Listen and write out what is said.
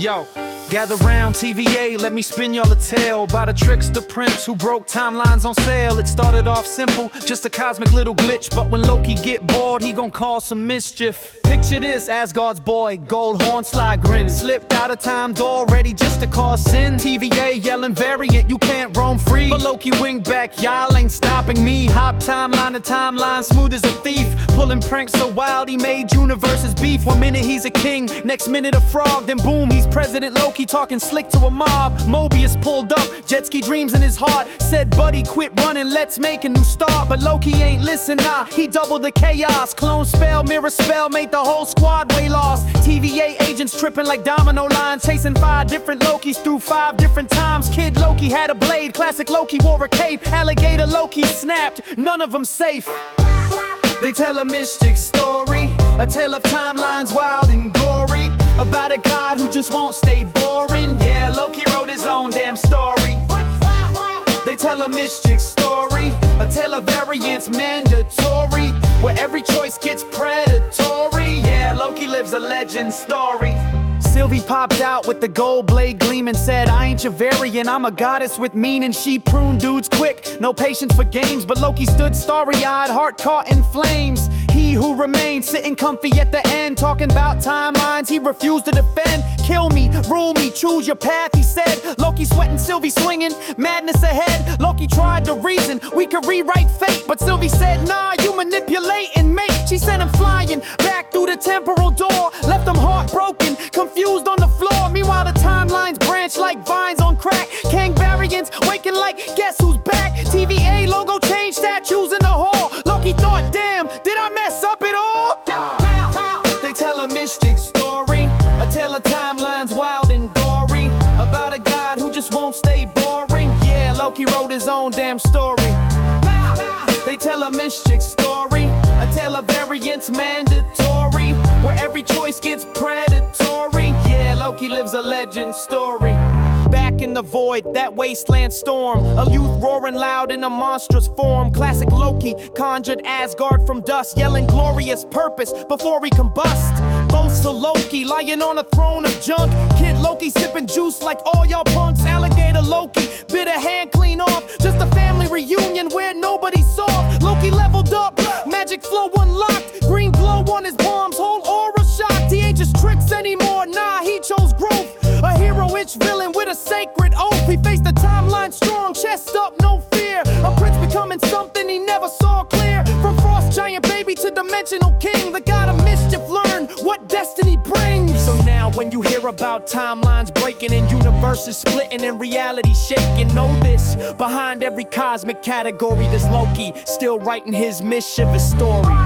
Yo, gather round TVA, let me spin y'all a tale about a trickster prince who broke timelines on sale. It started off simple, just a cosmic little glitch, but when Loki get bored, he gon' cause some mischief. Picture this, Asgard's boy, gold horn slide grin, slipped out of time door, ready just to cause sin. TVA yelling variant, you can't roam free. But Loki wing back, y'all ain't stopping me. Hop timeline to timeline, smooth as a thief, pulling pranks so wild he made universes beef. One minute he's a king, next minute a frog, then boom, he's President Loki talking slick to a mob. Mobius pulled up, jet ski dreams in his heart. Said, buddy, quit running, let's make a new start. But Loki ain't listen, nah, he doubled the chaos. Clone spell, mirror spell, made the whole squad way lost. TVA agents tripping like domino lines, chasing five different Lokis through five different times. Kid Loki had a blade, classic Loki wore a cape. Alligator Loki snapped, none of them safe. They tell a mystic story, a tale of timelines wild and gory. About a god who just won't stay boring. Yeah, Loki wrote his own damn story. They tell a mystic story, a tale of variance mandatory, where every choice gets predatory. Yeah, Loki lives a legend story. Sylvie popped out with the gold blade gleaming said, I ain't your variant, I'm a goddess with meaning. She pruned dudes quick, no patience for games. But Loki stood starry eyed, heart caught in flames. Who remained sitting comfy at the end, talking about timelines he refused to defend. Kill me, rule me, choose your path, he said. Loki sweating, Sylvie swinging, madness ahead. Loki tried to reason, we could rewrite fate. But Sylvie said, Nah, you manipulating, mate. She sent him flying back through the temporal door, left him heartbroken, confused on the floor. Meanwhile, the timelines branch like vines on crack. Kang variants waking like, guess who's own damn story. They tell a mystic story, a tale of variance mandatory, where every choice gets predatory. Yeah, Loki lives a legend story. Back in the void, that wasteland storm. Alioth roaring loud in a monstrous form. Classic Loki conjured Asgard from dust, yelling glorious purpose before he combust. Boastful Loki lying on a throne of junk. Kid Loki sipping juice like all y'all punks. Alligator Loki bit a hand clean off. Reunion where nobody saw. Loki leveled up, magic flow unlocked. Green glow on his palms, whole aura shocked. He ain't just tricks anymore, nah, he chose growth. A hero-ish villain with a sacred oath. He faced the timeline strong, chest up, no fear. A prince becoming something he never saw clear. From frost giant baby to dimensional king, you hear about timelines breaking and universes splitting and reality shaking, know this: behind every cosmic category, there's Loki still writing his mischievous story.